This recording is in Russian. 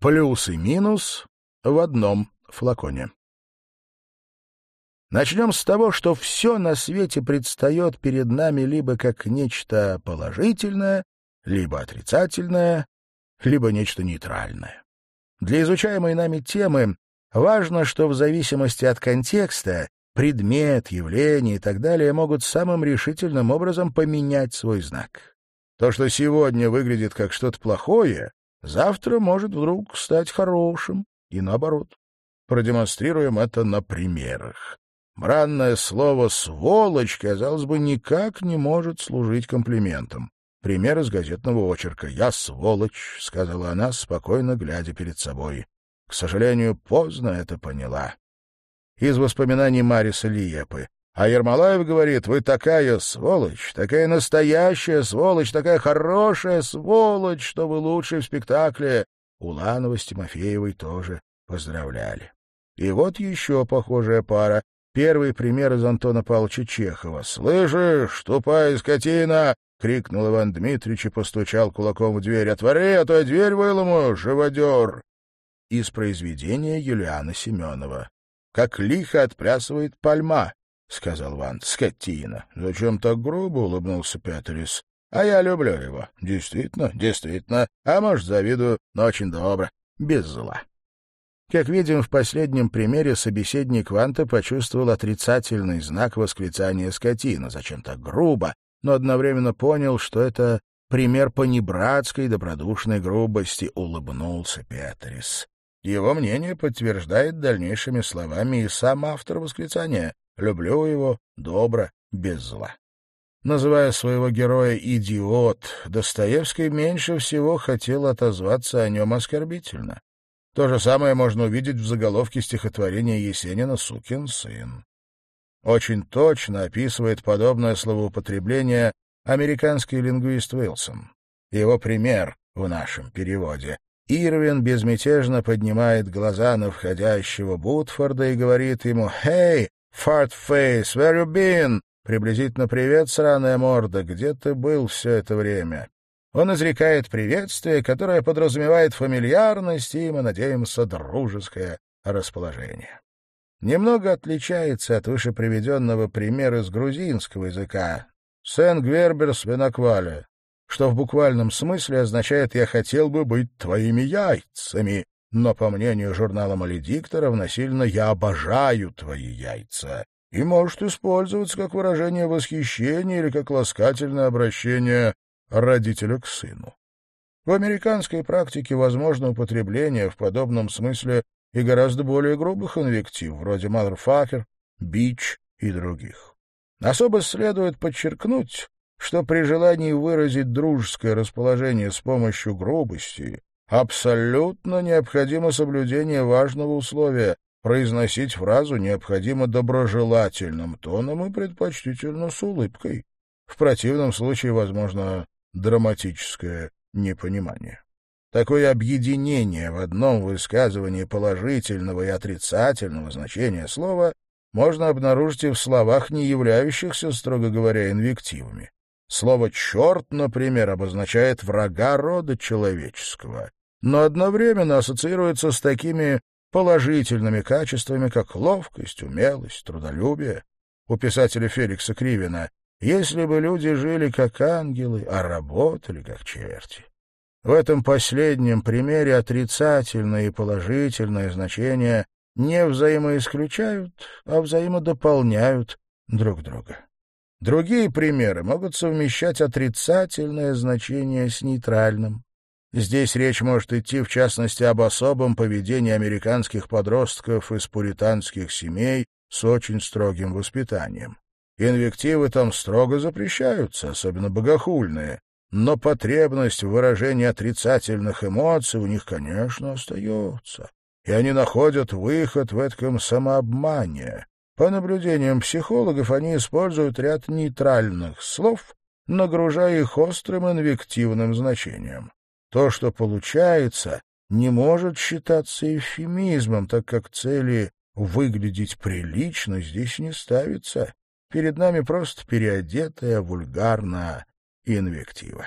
Плюс и минус в одном флаконе. Начнем с того, что все на свете предстает перед нами либо как нечто положительное, либо отрицательное, либо нечто нейтральное. Для изучаемой нами темы важно, что в зависимости от контекста предмет, явление и так далее могут самым решительным образом поменять свой знак. То, что сегодня выглядит как что-то плохое, завтра может вдруг стать хорошим, и наоборот. Продемонстрируем это на примерах. Бранное слово «сволочь», казалось бы, никак не может служить комплиментом. Пример из газетного очерка. «Я сволочь», — сказала она, спокойно глядя перед собой. К сожалению, поздно это поняла. Из воспоминаний Мариса Лиепы. А Ермолаев говорит, вы такая сволочь, такая настоящая сволочь, такая хорошая сволочь, что вы лучший в спектакле. Уланова с Тимофеевой тоже поздравляли. И вот еще похожая пара. Первый пример из Антона Павловича Чехова. «Слышишь, тупая скотина!» — крикнул Иван Дмитриевич и постучал кулаком в дверь. «Отвори, а то я дверь выломаю, живодер!» Из произведения Юлиана Семенова. «Как лихо отплясывает пальма!» — сказал Иван. «Скотина!» «Зачем так грубо?» — улыбнулся Петрис. «А я люблю его. Действительно, действительно. А может, завидую, но очень добро, без зла». Как видим, в последнем примере собеседник Ванта почувствовал отрицательный знак восклицания скотина, зачем так грубо, но одновременно понял, что это пример понебратской добродушной грубости, улыбнулся Петрис. Его мнение подтверждает дальнейшими словами и сам автор восклицания «люблю его, добро, без зла». Называя своего героя «идиот», Достоевский меньше всего хотел отозваться о нем оскорбительно. То же самое можно увидеть в заголовке стихотворения Есенина «Сукин сын». Очень точно описывает подобное словоупотребление американский лингвист Уилсон. Его пример в нашем переводе. Ирвин безмятежно поднимает глаза на входящего Бутфорда и говорит ему «Hey, face, where you been?» Приблизительно «Привет, сраная морда, где ты был все это время?» Он изрекает приветствие, которое подразумевает фамильярность и, мы надеемся, дружеское расположение. Немного отличается от вышеприведенного примера из грузинского языка «Сен-Гвербер Свиноквале», что в буквальном смысле означает «я хотел бы быть твоими яйцами», но, по мнению журнала «Маледикторов», насильно «я обожаю твои яйца» и может использоваться как выражение восхищения или как ласкательное обращение родителя к сыну. В американской практике возможно употребление в подобном смысле и гораздо более грубых инвектив, вроде «motherfucker», «bitch» и других. Особо следует подчеркнуть, что при желании выразить дружеское расположение с помощью грубости абсолютно необходимо соблюдение важного условия — произносить фразу необходимо доброжелательным тоном и предпочтительно с улыбкой. В противном случае, возможно, драматическое непонимание. Такое объединение в одном высказывании положительного и отрицательного значения слова можно обнаружить и в словах, не являющихся, строго говоря, инвективами. Слово «черт», например, обозначает врага рода человеческого, но одновременно ассоциируется с такими положительными качествами, как ловкость, умелость, трудолюбие. У писателя Феликса Кривина «Если бы люди жили как ангелы, а работали как черти». В этом последнем примере отрицательное и положительное значение не взаимоисключают, а взаимодополняют друг друга. Другие примеры могут совмещать отрицательное значение с нейтральным. Здесь речь может идти, в частности, об особом поведении американских подростков из пуританских семей с очень строгим воспитанием. Инвективы там строго запрещаются, особенно богохульные, но потребность в выражении отрицательных эмоций у них, конечно, остается. И они находят выход в этом самообмане. По наблюдениям психологов, они используют ряд нейтральных слов, нагружая их острым инвективным значением. То, что получается, не может считаться эвфемизмом, так как цели выглядеть прилично здесь не ставится. Перед нами просто переодетая вульгарная инвектива.